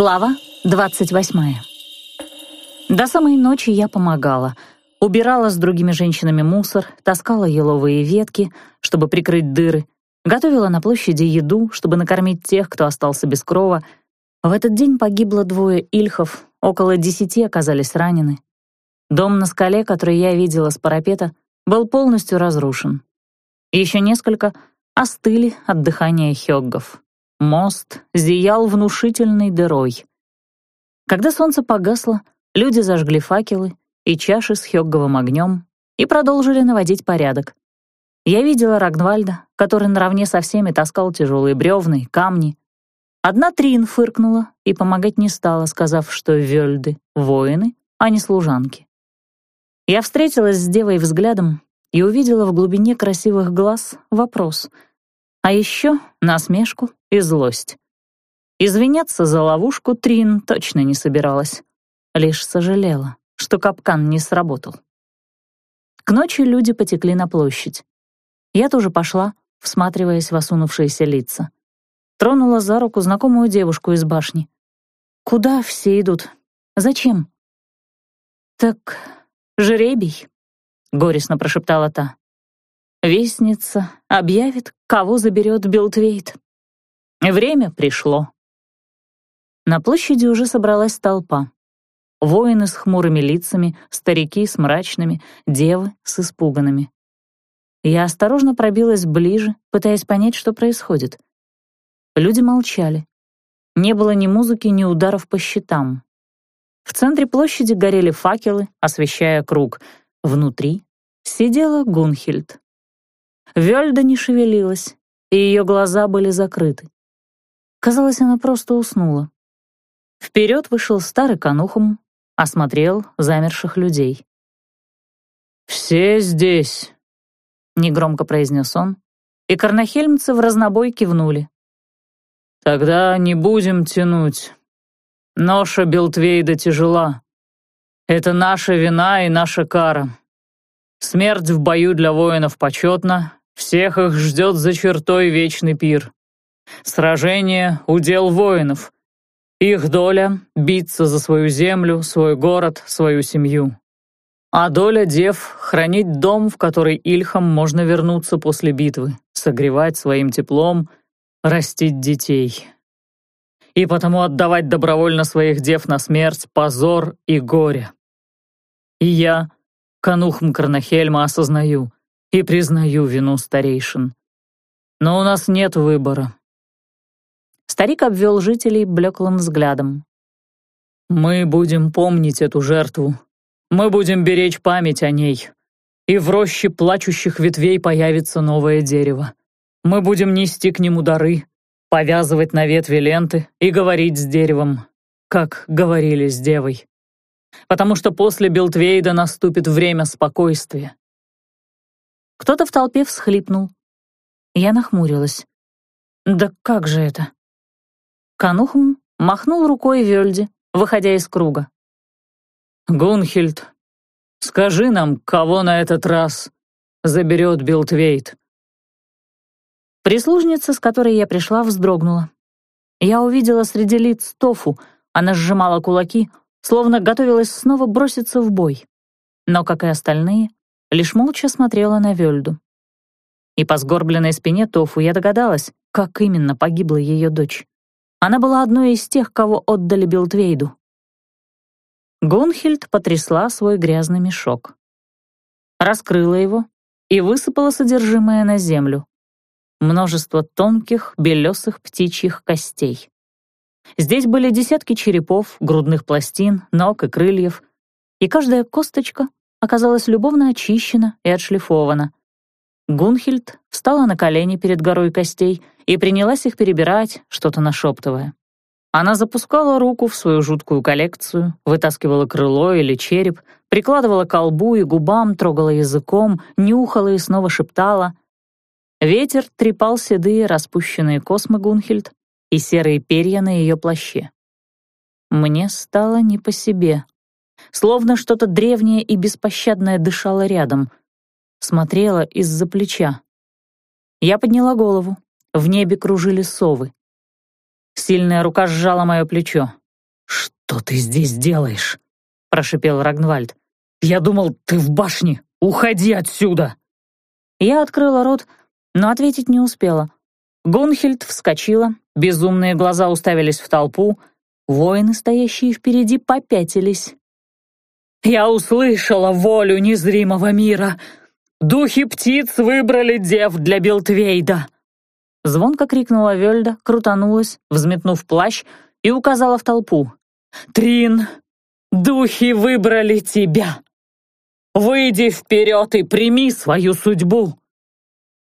Глава 28. До самой ночи я помогала. Убирала с другими женщинами мусор, таскала еловые ветки, чтобы прикрыть дыры, готовила на площади еду, чтобы накормить тех, кто остался без крова. В этот день погибло двое ильхов, около десяти оказались ранены. Дом на скале, который я видела с парапета, был полностью разрушен. Еще несколько остыли от дыхания хёггов. Мост зиял внушительной дырой. Когда солнце погасло, люди зажгли факелы и чаши с хёгговым огнем и продолжили наводить порядок. Я видела Рагнвальда, который наравне со всеми таскал тяжелые бревны, камни. Одна Трин фыркнула и помогать не стала, сказав, что вельды — воины, а не служанки. Я встретилась с девой взглядом и увидела в глубине красивых глаз вопрос — а еще насмешку и злость. Извиняться за ловушку Трин точно не собиралась. Лишь сожалела, что капкан не сработал. К ночи люди потекли на площадь. Я тоже пошла, всматриваясь в осунувшиеся лица. Тронула за руку знакомую девушку из башни. «Куда все идут? Зачем?» «Так жребий», — горестно прошептала та. Вестница объявит, кого заберет Билтвейт. Время пришло. На площади уже собралась толпа. Воины с хмурыми лицами, старики с мрачными, девы с испуганными. Я осторожно пробилась ближе, пытаясь понять, что происходит. Люди молчали. Не было ни музыки, ни ударов по щитам. В центре площади горели факелы, освещая круг. Внутри сидела Гунхильд. Вельда не шевелилась, и ее глаза были закрыты. Казалось, она просто уснула. Вперед вышел старый конухум, осмотрел замерших людей. «Все здесь», — негромко произнес он, и карнахельмцы в разнобой кивнули. «Тогда не будем тянуть. Ноша Белтвейда тяжела. Это наша вина и наша кара. Смерть в бою для воинов почетна, всех их ждет за чертой вечный пир. Сражение — удел воинов. Их доля — биться за свою землю, свой город, свою семью. А доля дев — хранить дом, в который Ильхам можно вернуться после битвы, согревать своим теплом, растить детей. И потому отдавать добровольно своих дев на смерть, позор и горе. И я, Канухм Карнахельма, осознаю — и признаю вину старейшин. Но у нас нет выбора». Старик обвел жителей блеклым взглядом. «Мы будем помнить эту жертву. Мы будем беречь память о ней. И в роще плачущих ветвей появится новое дерево. Мы будем нести к нему дары, повязывать на ветви ленты и говорить с деревом, как говорили с девой. Потому что после Белтвейда наступит время спокойствия, кто-то в толпе всхлипнул. Я нахмурилась. «Да как же это?» Канухм махнул рукой Вельде, выходя из круга. «Гунхильд, скажи нам, кого на этот раз заберет Билтвейт?» Прислужница, с которой я пришла, вздрогнула. Я увидела среди лиц Тофу, она сжимала кулаки, словно готовилась снова броситься в бой. Но, как и остальные, лишь молча смотрела на Вельду. И по сгорбленной спине Тофу я догадалась, как именно погибла ее дочь. Она была одной из тех, кого отдали Билтвейду. Гунхильд потрясла свой грязный мешок. Раскрыла его и высыпала содержимое на землю. Множество тонких, белесых птичьих костей. Здесь были десятки черепов, грудных пластин, ног и крыльев, и каждая косточка оказалась любовно очищена и отшлифована. Гунхильд встала на колени перед горой костей и принялась их перебирать, что-то нашептывая. Она запускала руку в свою жуткую коллекцию, вытаскивала крыло или череп, прикладывала к колбу и губам, трогала языком, нюхала и снова шептала. Ветер трепал седые распущенные космы Гунхильд и серые перья на ее плаще. Мне стало не по себе словно что-то древнее и беспощадное дышало рядом, смотрела из-за плеча. Я подняла голову, в небе кружили совы. Сильная рука сжала мое плечо. «Что ты здесь делаешь?» — прошипел Рагнвальд. «Я думал, ты в башне! Уходи отсюда!» Я открыла рот, но ответить не успела. Гунхельд вскочила, безумные глаза уставились в толпу, воины, стоящие впереди, попятились. «Я услышала волю незримого мира! Духи птиц выбрали дев для Белтвейда!» Звонко крикнула Вельда, крутанулась, взметнув плащ, и указала в толпу. «Трин, духи выбрали тебя! Выйди вперед и прими свою судьбу!»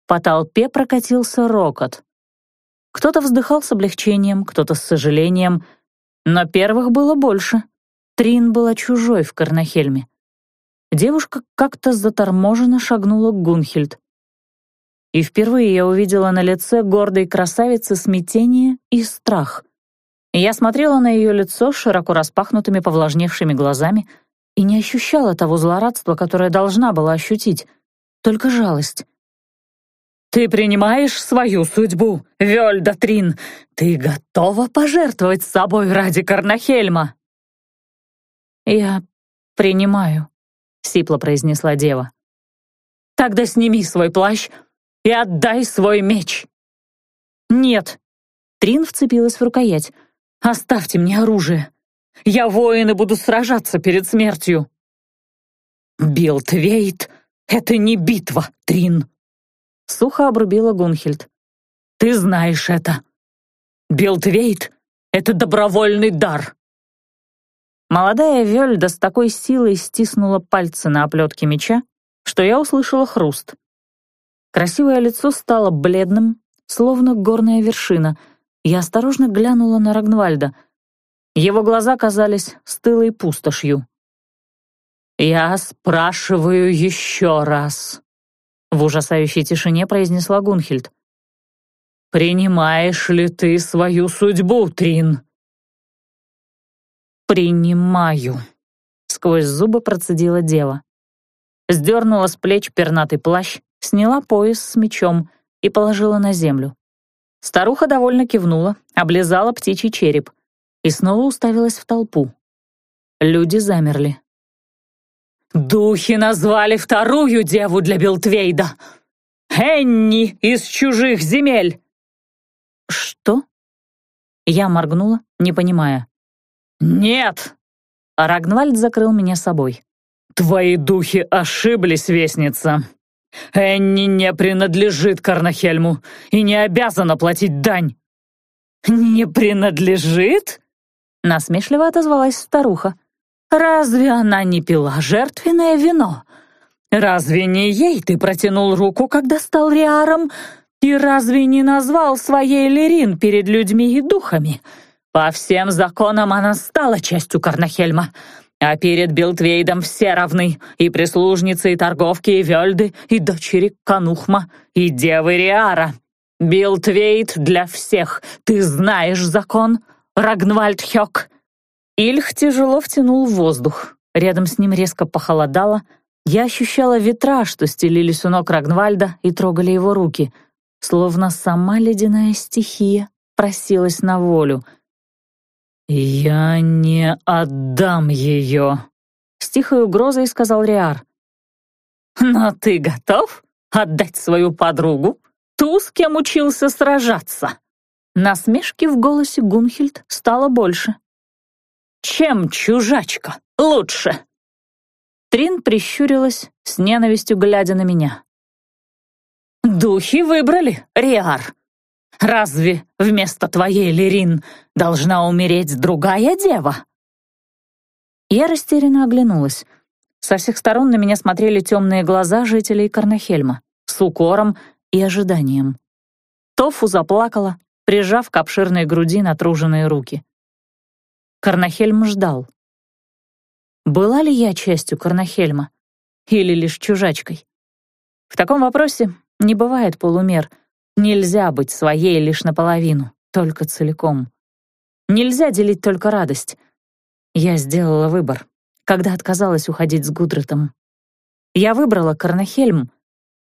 По толпе прокатился рокот. Кто-то вздыхал с облегчением, кто-то с сожалением, но первых было больше. Трин была чужой в Карнахельме. Девушка как-то заторможенно шагнула к Гунхельд. И впервые я увидела на лице гордой красавицы смятение и страх. Я смотрела на ее лицо широко распахнутыми повлажневшими глазами и не ощущала того злорадства, которое должна была ощутить, только жалость. «Ты принимаешь свою судьбу, Вельда Трин? Ты готова пожертвовать собой ради Карнахельма?» «Я принимаю», — сипло произнесла дева. «Тогда сними свой плащ и отдай свой меч!» «Нет!» Трин вцепилась в рукоять. «Оставьте мне оружие! Я воин и буду сражаться перед смертью!» «Билтвейт — это не битва, Трин!» Сухо обрубила Гунхельд. «Ты знаешь это! Билтвейт — это добровольный дар!» Молодая Вельда с такой силой стиснула пальцы на оплетке меча, что я услышала хруст. Красивое лицо стало бледным, словно горная вершина. Я осторожно глянула на Рагнвальда. Его глаза казались стылой пустошью. «Я спрашиваю еще раз», — в ужасающей тишине произнесла Гунхельд. «Принимаешь ли ты свою судьбу, Трин?» «Принимаю», — сквозь зубы процедила дева. Сдернула с плеч пернатый плащ, сняла пояс с мечом и положила на землю. Старуха довольно кивнула, облизала птичий череп и снова уставилась в толпу. Люди замерли. «Духи назвали вторую деву для Белтвейда! Энни из чужих земель!» «Что?» Я моргнула, не понимая. «Нет!» Рагнвальд закрыл меня собой. «Твои духи ошиблись, вестница. Энни не принадлежит Карнахельму и не обязана платить дань». «Не принадлежит?» Насмешливо отозвалась старуха. «Разве она не пила жертвенное вино? Разве не ей ты протянул руку, когда стал Риаром? И разве не назвал своей Лерин перед людьми и духами?» По всем законам она стала частью Карнахельма, а перед Билтвейдом все равны, и прислужницы, и торговки, и вельды, и дочери Канухма, и девы Риара. Билтвейд для всех, ты знаешь закон, Рагнвальд Хёк. Ильх тяжело втянул воздух, рядом с ним резко похолодало, я ощущала ветра, что стелились у ног Рагнвальда и трогали его руки, словно сама ледяная стихия просилась на волю — «Я не отдам ее», — с тихой угрозой сказал Риар. «Но ты готов отдать свою подругу, ту, с кем учился сражаться?» Насмешки в голосе Гунхельд стало больше. «Чем чужачка лучше?» Трин прищурилась, с ненавистью глядя на меня. «Духи выбрали, Риар. Разве вместо твоей, Лерин, должна умереть другая дева?» Я растерянно оглянулась. Со всех сторон на меня смотрели темные глаза жителей Карнахельма с укором и ожиданием. Тофу заплакала, прижав к обширной груди натруженные руки. Карнахельм ждал. Была ли я частью Карнахельма или лишь чужачкой? В таком вопросе не бывает полумер, Нельзя быть своей лишь наполовину, только целиком. Нельзя делить только радость. Я сделала выбор, когда отказалась уходить с Гудретом. Я выбрала Карнахельм,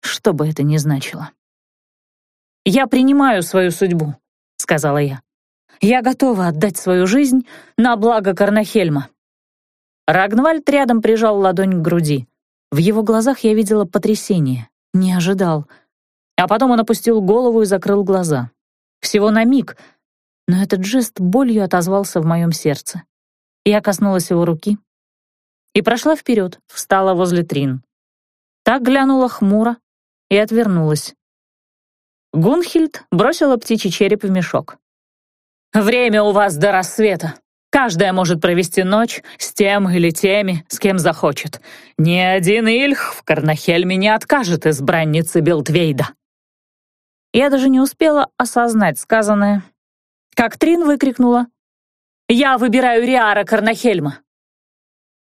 что бы это ни значило. «Я принимаю свою судьбу», — сказала я. Я готова отдать свою жизнь на благо Карнахельма». Рагнвальд рядом прижал ладонь к груди. В его глазах я видела потрясение. Не ожидал. А потом он опустил голову и закрыл глаза. Всего на миг, но этот жест болью отозвался в моем сердце. Я коснулась его руки и прошла вперед, встала возле Трин. Так глянула хмуро и отвернулась. Гунхильд бросила птичий череп в мешок. «Время у вас до рассвета. Каждая может провести ночь с тем или теми, с кем захочет. Ни один Ильх в Карнахельме не откажет избраннице Белтвейда». Я даже не успела осознать сказанное, как Трин выкрикнула «Я выбираю Риара Карнахельма!»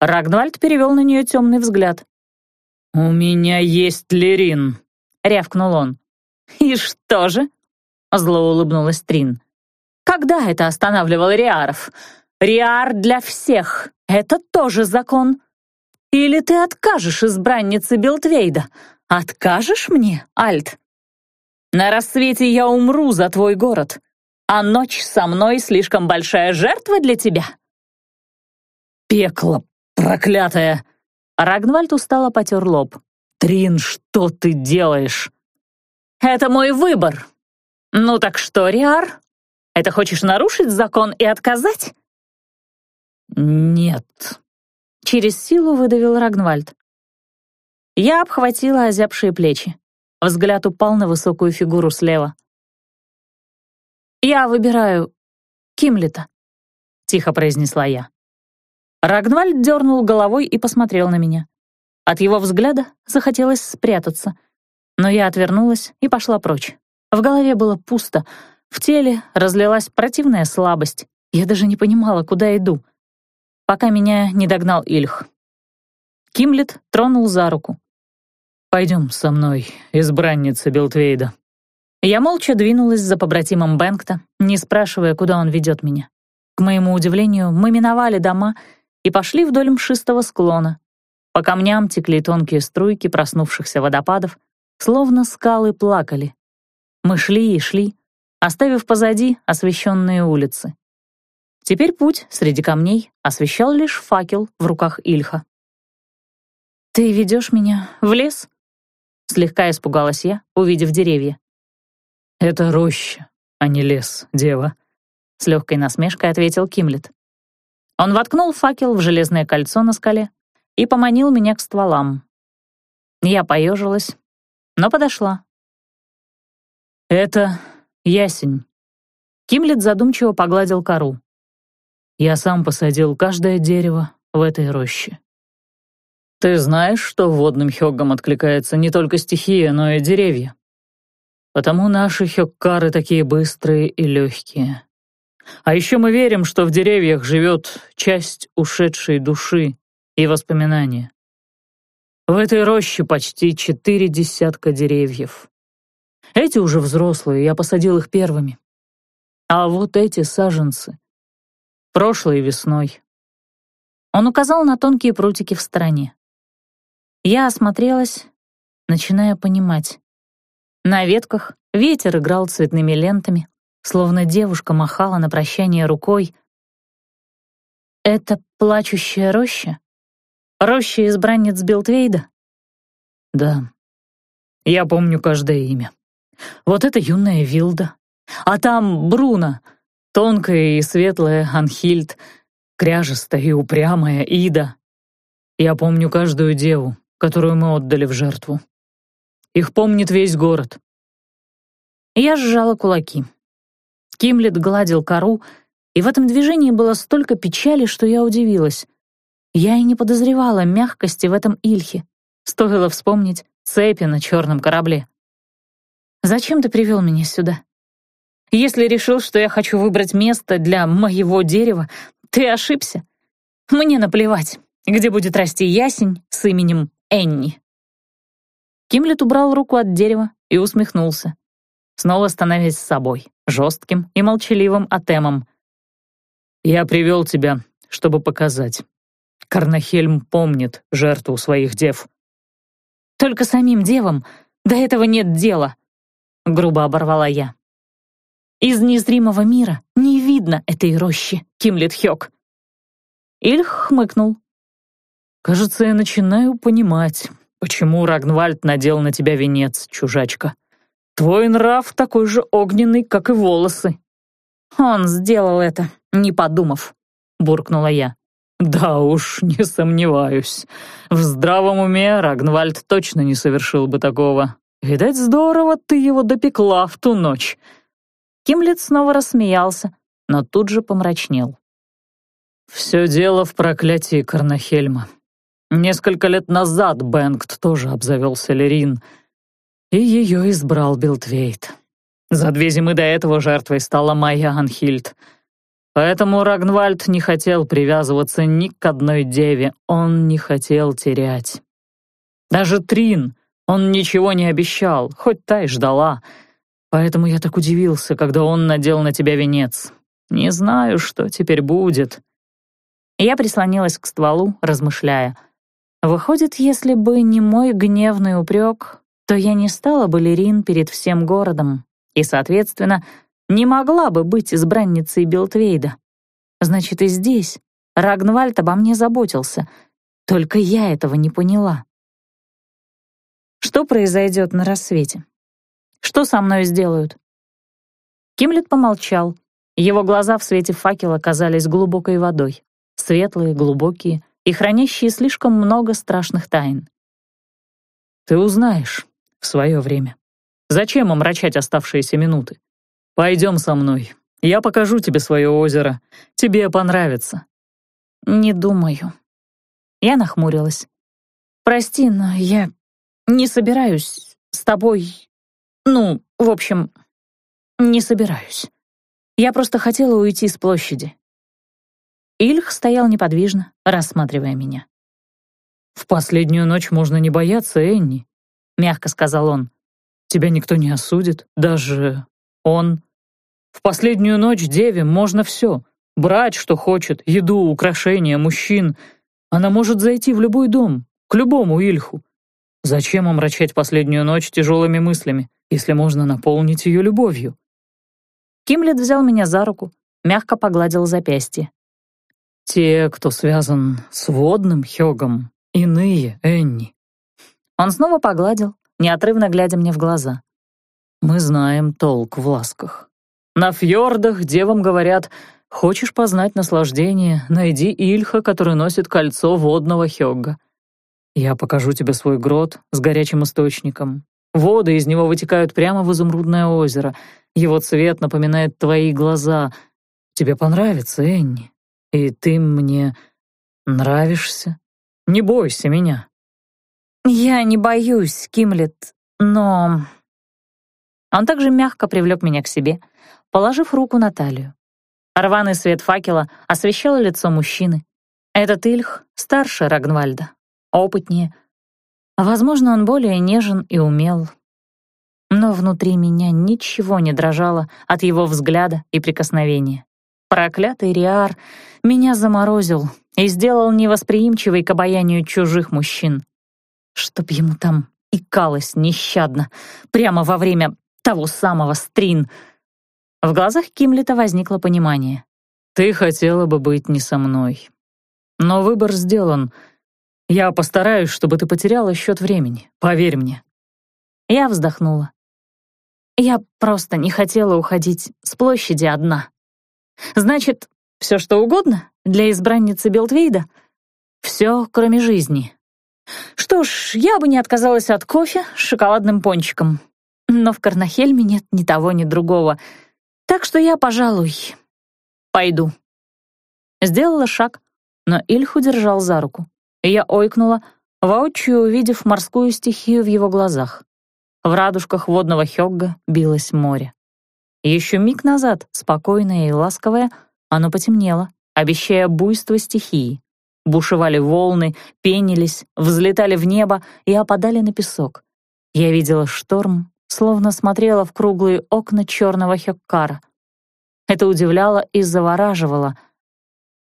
Рагнвальд перевел на нее темный взгляд. «У меня есть Лерин», — рявкнул он. «И что же?» — зло улыбнулась Трин. «Когда это останавливал Риаров? Риар для всех. Это тоже закон. Или ты откажешь избраннице Белтвейда? Откажешь мне, Альт? На рассвете я умру за твой город, а ночь со мной слишком большая жертва для тебя». «Пекло проклятое!» Рагнвальд устало потер лоб. «Трин, что ты делаешь?» «Это мой выбор. Ну так что, Риар? Это хочешь нарушить закон и отказать?» «Нет», — через силу выдавил Рагнвальд. Я обхватила озябшие плечи. Взгляд упал на высокую фигуру слева. «Я выбираю Кимлета», — тихо произнесла я. Рагнвальд дернул головой и посмотрел на меня. От его взгляда захотелось спрятаться, но я отвернулась и пошла прочь. В голове было пусто, в теле разлилась противная слабость. Я даже не понимала, куда иду, пока меня не догнал Ильх. Кимлет тронул за руку. «Пойдем со мной, избранница Белтвейда». Я молча двинулась за побратимом Бэнкта, не спрашивая, куда он ведет меня. К моему удивлению, мы миновали дома и пошли вдоль мшистого склона. По камням текли тонкие струйки проснувшихся водопадов, словно скалы плакали. Мы шли и шли, оставив позади освещенные улицы. Теперь путь среди камней освещал лишь факел в руках Ильха. «Ты ведешь меня в лес?» Слегка испугалась я, увидев деревья. «Это роща, а не лес, дева», — с легкой насмешкой ответил Кимлет. Он воткнул факел в железное кольцо на скале и поманил меня к стволам. Я поежилась, но подошла. «Это ясень». Кимлет задумчиво погладил кору. «Я сам посадил каждое дерево в этой роще. Ты знаешь, что водным хёггам откликается не только стихия, но и деревья? Потому наши хёккары такие быстрые и легкие. А еще мы верим, что в деревьях живет часть ушедшей души и воспоминания. В этой роще почти четыре десятка деревьев. Эти уже взрослые, я посадил их первыми. А вот эти саженцы. Прошлой весной. Он указал на тонкие прутики в стороне. Я осмотрелась, начиная понимать. На ветках ветер играл цветными лентами, словно девушка махала на прощание рукой. «Это плачущая роща? Роща избранниц Билтвейда?» «Да. Я помню каждое имя. Вот это юная Вилда. А там Бруно, тонкая и светлая Анхильд, кряжестая и упрямая Ида. Я помню каждую деву, которую мы отдали в жертву. Их помнит весь город». Я сжала кулаки. Кимлет гладил кору, и в этом движении было столько печали, что я удивилась. Я и не подозревала мягкости в этом Ильхе. Стоило вспомнить цепи на черном корабле. «Зачем ты привел меня сюда? Если решил, что я хочу выбрать место для моего дерева, ты ошибся. Мне наплевать, где будет расти ясень с именем Энни». Кимлет убрал руку от дерева и усмехнулся снова становясь собой, жестким и молчаливым атемом. «Я привел тебя, чтобы показать. Карнахельм помнит жертву своих дев». «Только самим девам до этого нет дела», — грубо оборвала я. «Из незримого мира не видно этой рощи, Кимлет Хёк?» Ильх хмыкнул. «Кажется, я начинаю понимать, почему Рагнвальд надел на тебя венец, чужачка. Твой нрав такой же огненный, как и волосы». «Он сделал это, не подумав», — буркнула я. «Да уж, не сомневаюсь. В здравом уме Рагнвальд точно не совершил бы такого. Видать, здорово ты его допекла в ту ночь». Кимлет снова рассмеялся, но тут же помрачнел. «Все дело в проклятии Карнахельма. Несколько лет назад Бенгт тоже обзавелся Лерин, и ее избрал Билтвейт. За две зимы до этого жертвой стала моя Анхильд. Поэтому Рагнвальд не хотел привязываться ни к одной деве, он не хотел терять. Даже Трин он ничего не обещал, хоть та и ждала. Поэтому я так удивился, когда он надел на тебя венец. Не знаю, что теперь будет». Я прислонилась к стволу, размышляя. Выходит, если бы не мой гневный упрек, то я не стала балерин перед всем городом и, соответственно, не могла бы быть избранницей Белтвейда. Значит, и здесь Рагнвальд обо мне заботился, только я этого не поняла. Что произойдет на рассвете? Что со мной сделают?» Кимлет помолчал. Его глаза в свете факела казались глубокой водой. Светлые, глубокие и хранящие слишком много страшных тайн. «Ты узнаешь в свое время. Зачем омрачать оставшиеся минуты? Пойдем со мной. Я покажу тебе свое озеро. Тебе понравится». «Не думаю». Я нахмурилась. «Прости, но я не собираюсь с тобой ну, в общем, не собираюсь. Я просто хотела уйти с площади. Ильх стоял неподвижно, рассматривая меня. «В последнюю ночь можно не бояться, Энни», — мягко сказал он. «Тебя никто не осудит, даже он. В последнюю ночь деве можно все. Брать, что хочет, еду, украшения, мужчин. Она может зайти в любой дом, к любому Ильху. Зачем омрачать последнюю ночь тяжелыми мыслями? если можно наполнить ее любовью. Кимлет взял меня за руку, мягко погладил запястье. «Те, кто связан с водным Хёгом, иные, Энни». Он снова погладил, неотрывно глядя мне в глаза. «Мы знаем толк в ласках. На фьордах девам говорят, хочешь познать наслаждение, найди Ильха, который носит кольцо водного Хёгга. Я покажу тебе свой грот с горячим источником, Воды из него вытекают прямо в изумрудное озеро. Его цвет напоминает твои глаза. Тебе понравится, Энни. И ты мне нравишься. Не бойся меня. Я не боюсь, Кимлет, но... Он также мягко привлек меня к себе, положив руку на талию. Рваный свет факела освещал лицо мужчины. Этот Ильх старше Рагнвальда, опытнее, Возможно, он более нежен и умел. Но внутри меня ничего не дрожало от его взгляда и прикосновения. Проклятый Риар меня заморозил и сделал невосприимчивой к обаянию чужих мужчин. Чтоб ему там икалось нещадно, прямо во время того самого стрин. В глазах Кимлета возникло понимание. «Ты хотела бы быть не со мной. Но выбор сделан — я постараюсь, чтобы ты потеряла счет времени, поверь мне». Я вздохнула. Я просто не хотела уходить с площади одна. Значит, все что угодно для избранницы Белтвейда? Все, кроме жизни. Что ж, я бы не отказалась от кофе с шоколадным пончиком. Но в Карнахельме нет ни того, ни другого. Так что я, пожалуй, пойду. Сделала шаг, но Ильх удержал за руку я ойкнула, воочию увидев морскую стихию в его глазах. В радужках водного хёгга билось море. Еще миг назад, спокойное и ласковое, оно потемнело, обещая буйство стихии. Бушевали волны, пенились, взлетали в небо и опадали на песок. Я видела шторм, словно смотрела в круглые окна черного хёккара. Это удивляло и завораживало,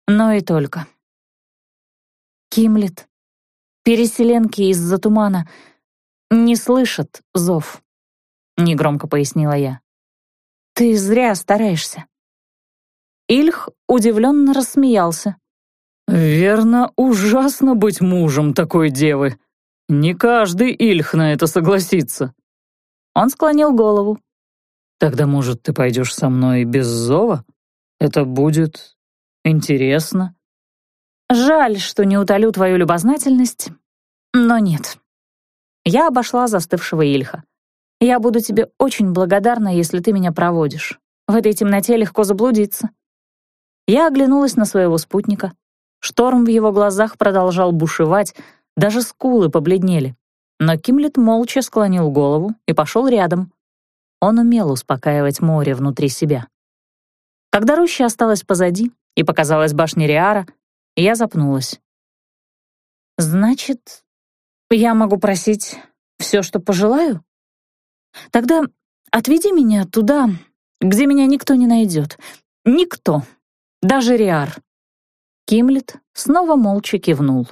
но и только. Кимлет. Переселенки из-за тумана не слышат зов, — негромко пояснила я. Ты зря стараешься. Ильх удивленно рассмеялся. «Верно, ужасно быть мужем такой девы. Не каждый Ильх на это согласится». Он склонил голову. «Тогда, может, ты пойдешь со мной без зова? Это будет интересно». «Жаль, что не утолю твою любознательность, но нет». Я обошла застывшего Ильха. «Я буду тебе очень благодарна, если ты меня проводишь. В этой темноте легко заблудиться». Я оглянулась на своего спутника. Шторм в его глазах продолжал бушевать, даже скулы побледнели. Но Кимлет молча склонил голову и пошел рядом. Он умел успокаивать море внутри себя. Когда роща осталась позади и показалась башня Риара, я запнулась. «Значит, я могу просить все, что пожелаю? Тогда отведи меня туда, где меня никто не найдет. Никто, даже Риар». Кимлет снова молча кивнул.